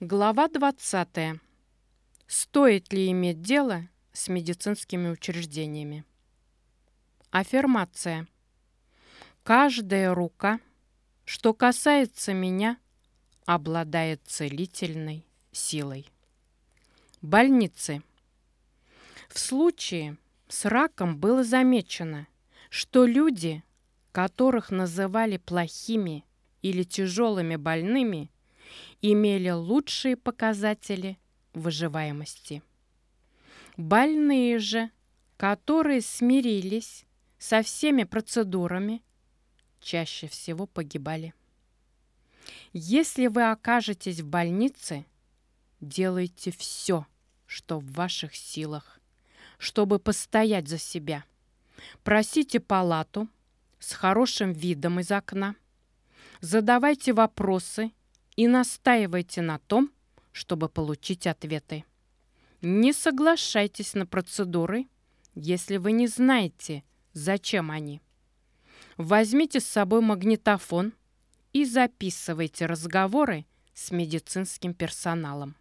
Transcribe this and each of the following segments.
Глава 20. Стоит ли иметь дело с медицинскими учреждениями? Аффирмация. Каждая рука, что касается меня, обладает целительной силой. Больницы. В случае с раком было замечено, что люди, которых называли плохими или тяжелыми больными, имели лучшие показатели выживаемости. Больные же, которые смирились со всеми процедурами, чаще всего погибали. Если вы окажетесь в больнице, делайте все, что в ваших силах, чтобы постоять за себя. Просите палату с хорошим видом из окна. Задавайте вопросы и настаивайте на том, чтобы получить ответы. Не соглашайтесь на процедуры, если вы не знаете, зачем они. Возьмите с собой магнитофон и записывайте разговоры с медицинским персоналом.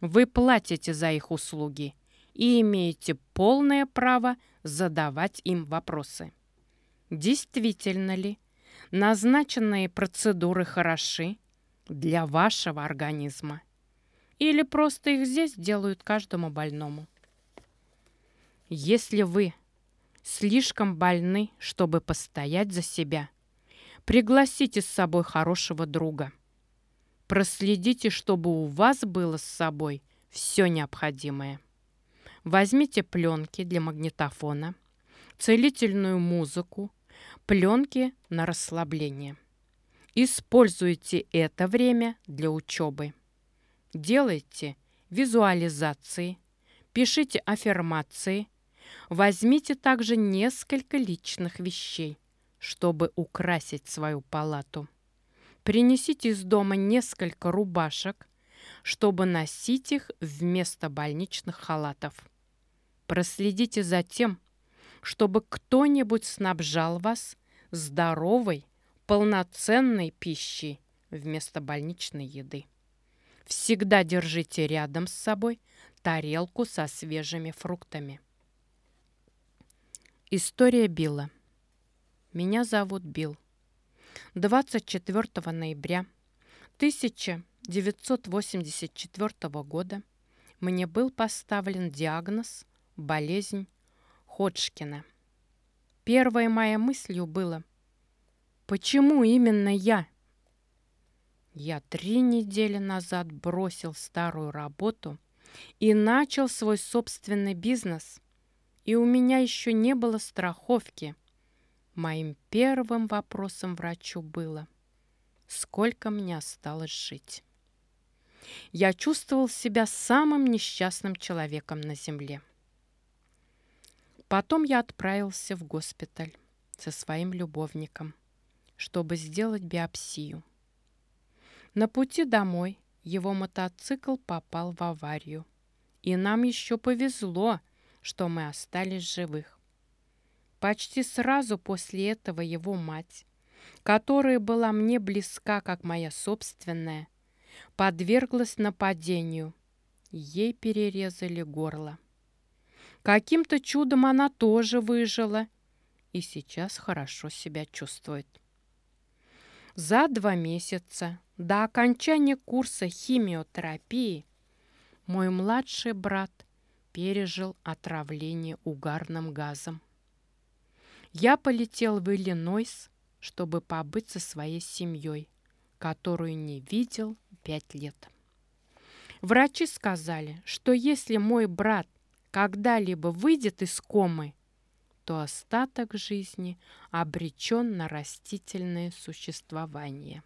Вы платите за их услуги и имеете полное право задавать им вопросы. Действительно ли назначенные процедуры хороши для вашего организма? Или просто их здесь делают каждому больному? Если вы слишком больны, чтобы постоять за себя, пригласите с собой хорошего друга. Проследите, чтобы у вас было с собой все необходимое. Возьмите пленки для магнитофона, целительную музыку, пленки на расслабление. Используйте это время для учебы. Делайте визуализации, пишите аффирмации. Возьмите также несколько личных вещей, чтобы украсить свою палату. Принесите из дома несколько рубашек, чтобы носить их вместо больничных халатов. Проследите за тем, чтобы кто-нибудь снабжал вас здоровой, полноценной пищей вместо больничной еды. Всегда держите рядом с собой тарелку со свежими фруктами. История Билла. Меня зовут Билл. 24 ноября 1984 года мне был поставлен диагноз болезнь Ходжкина. Первой моей мыслью было, почему именно я? Я три недели назад бросил старую работу и начал свой собственный бизнес, и у меня еще не было страховки. Моим первым вопросом врачу было, сколько мне осталось жить. Я чувствовал себя самым несчастным человеком на земле. Потом я отправился в госпиталь со своим любовником, чтобы сделать биопсию. На пути домой его мотоцикл попал в аварию. И нам еще повезло, что мы остались живых. Почти сразу после этого его мать, которая была мне близка, как моя собственная, подверглась нападению. Ей перерезали горло. Каким-то чудом она тоже выжила и сейчас хорошо себя чувствует. За два месяца до окончания курса химиотерапии мой младший брат пережил отравление угарным газом. Я полетел в Иллинойс, чтобы побыть со своей семьей, которую не видел пять лет. Врачи сказали, что если мой брат когда-либо выйдет из комы, то остаток жизни обречен на растительное существование.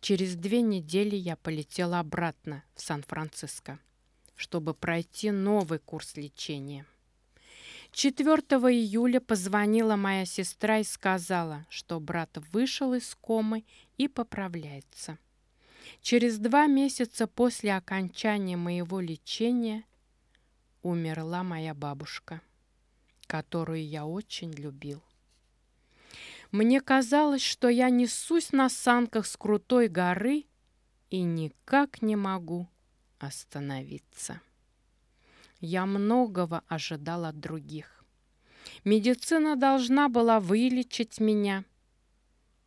Через две недели я полетела обратно в Сан-Франциско, чтобы пройти новый курс лечения. 4 июля позвонила моя сестра и сказала, что брат вышел из комы и поправляется. Через два месяца после окончания моего лечения умерла моя бабушка, которую я очень любил. Мне казалось, что я несусь на санках с крутой горы и никак не могу остановиться. Я многого ожидал от других. Медицина должна была вылечить меня.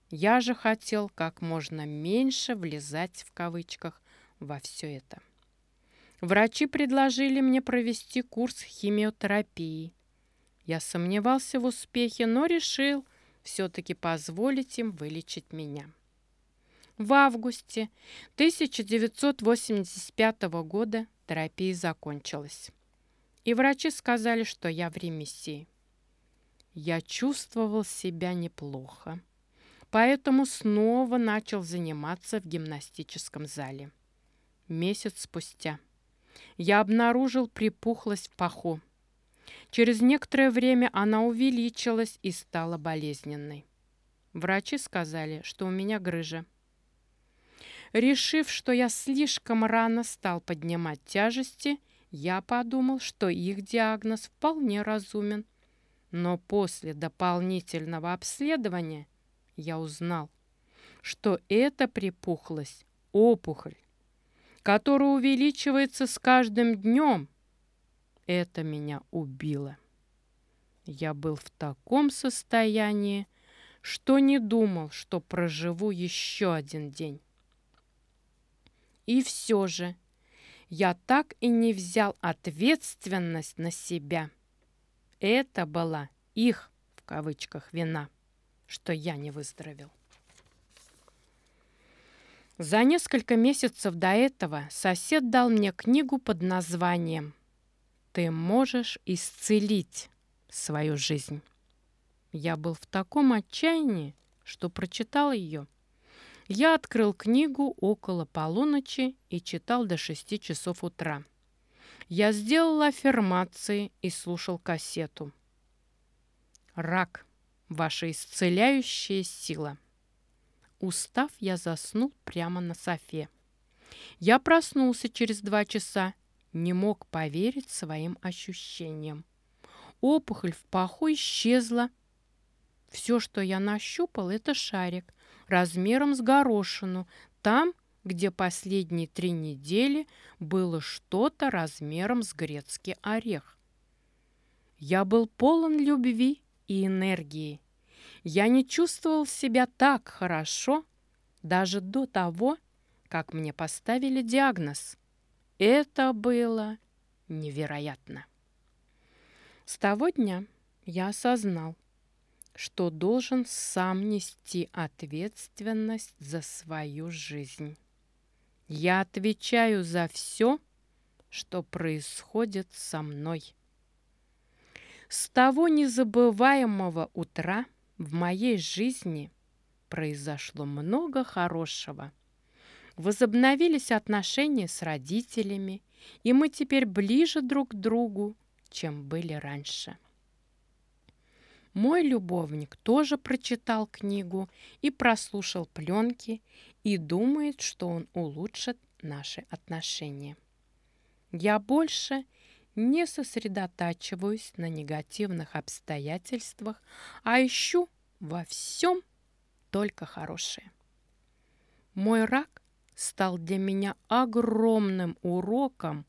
Я же хотел как можно меньше влезать в кавычках во все это. Врачи предложили мне провести курс химиотерапии. Я сомневался в успехе, но решил все-таки позволить им вылечить меня. В августе 1985 года терапия закончилась, и врачи сказали, что я в ремиссии. Я чувствовал себя неплохо, поэтому снова начал заниматься в гимнастическом зале. Месяц спустя я обнаружил припухлость в паху. Через некоторое время она увеличилась и стала болезненной. Врачи сказали, что у меня грыжа. Решив, что я слишком рано стал поднимать тяжести, я подумал, что их диагноз вполне разумен. Но после дополнительного обследования я узнал, что эта припухлость – опухоль, которая увеличивается с каждым днем. Это меня убило. Я был в таком состоянии, что не думал, что проживу еще один день. И все же я так и не взял ответственность на себя. Это была их, в кавычках, вина, что я не выздоровел. За несколько месяцев до этого сосед дал мне книгу под названием «Ты можешь исцелить свою жизнь». Я был в таком отчаянии, что прочитал ее. Я открыл книгу около полуночи и читал до шести часов утра. Я сделал аффирмации и слушал кассету. «Рак – ваша исцеляющая сила». Устав, я заснул прямо на софе. Я проснулся через два часа, не мог поверить своим ощущениям. Опухоль в паху исчезла. Все, что я нащупал, это шарик размером с горошину. Там, где последние три недели было что-то размером с грецкий орех. Я был полон любви и энергии. Я не чувствовал себя так хорошо даже до того, как мне поставили диагноз. Это было невероятно. С того дня я осознал, что должен сам нести ответственность за свою жизнь. Я отвечаю за все, что происходит со мной. С того незабываемого утра – в моей жизни произошло много хорошего. Возобновились отношения с родителями, и мы теперь ближе друг к другу, чем были раньше. Мой любовник тоже прочитал книгу и прослушал пленки и думает, что он улучшит наши отношения. Я больше не сосредотачиваюсь на негативных обстоятельствах, а ищу во всем только хорошее. Мой рак стал для меня огромным уроком.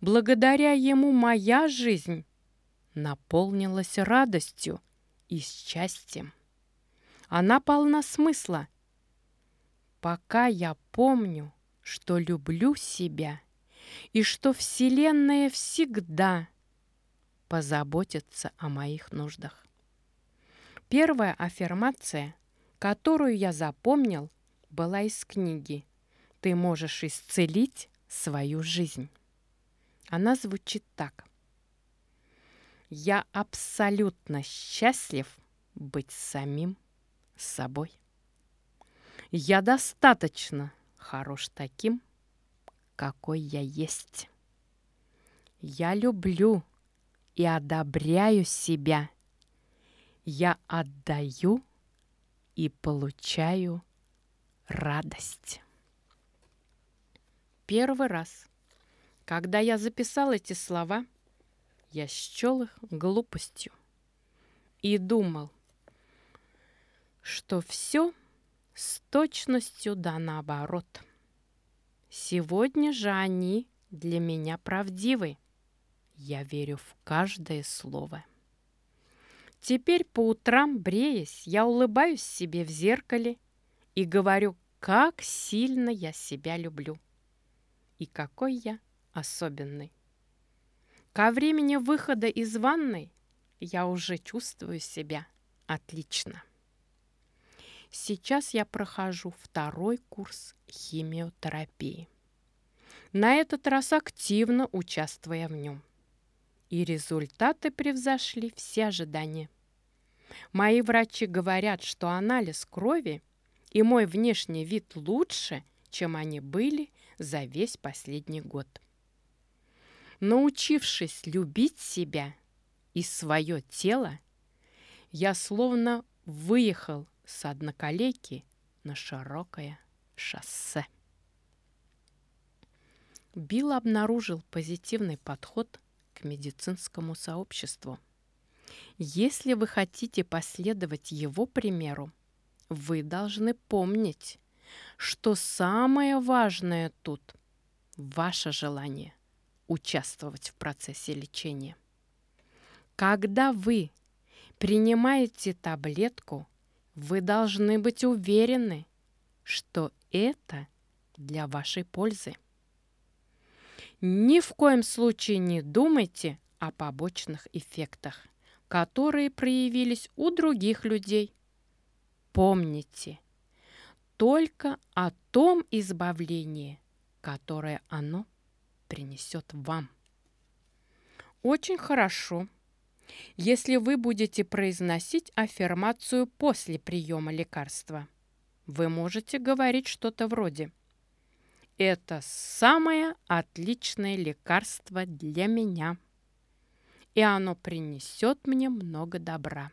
Благодаря ему моя жизнь наполнилась радостью и счастьем. Она полна смысла. Пока я помню, что люблю себя – и что Вселенная всегда позаботится о моих нуждах. Первая аффирмация, которую я запомнил, была из книги «Ты можешь исцелить свою жизнь». Она звучит так. Я абсолютно счастлив быть самим собой. Я достаточно хорош таким, какой я есть. Я люблю и одобряю себя. Я отдаю и получаю радость. Первый раз, когда я записал эти слова, я счел их глупостью и думал, что все с точностью да наоборот – Сегодня же они для меня правдивы. Я верю в каждое слово. Теперь по утрам, бреясь, я улыбаюсь себе в зеркале и говорю, как сильно я себя люблю и какой я особенный. Ко времени выхода из ванной я уже чувствую себя отлично. Сейчас я прохожу второй курс химиотерапии. На этот раз активно участвуя в нем. И результаты превзошли все ожидания. Мои врачи говорят, что анализ крови и мой внешний вид лучше, чем они были за весь последний год. Научившись любить себя и свое тело, я словно выехал с одноколейки на широкое шоссе. Билл обнаружил позитивный подход к медицинскому сообществу. Если вы хотите последовать его примеру, вы должны помнить, что самое важное тут – ваше желание участвовать в процессе лечения. Когда вы принимаете таблетку, вы должны быть уверены, что это для вашей пользы. Ни в коем случае не думайте о побочных эффектах, которые проявились у других людей. Помните только о том избавлении, которое оно принесет вам. Очень хорошо, если вы будете произносить аффирмацию после приема лекарства. Вы можете говорить что-то вроде «Это самое отличное лекарство для меня, и оно принесет мне много добра».